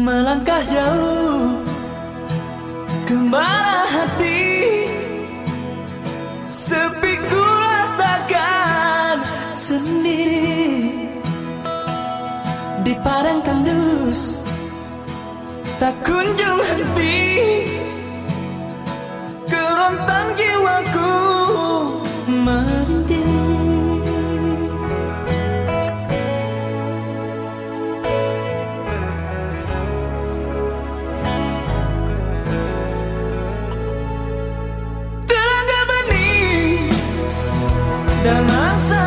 Melangkah jauh Ke mana hati? Sepi ku rasakan sendiri. Di padang tandus Tak kunjung henti. Kerontang jiwaku da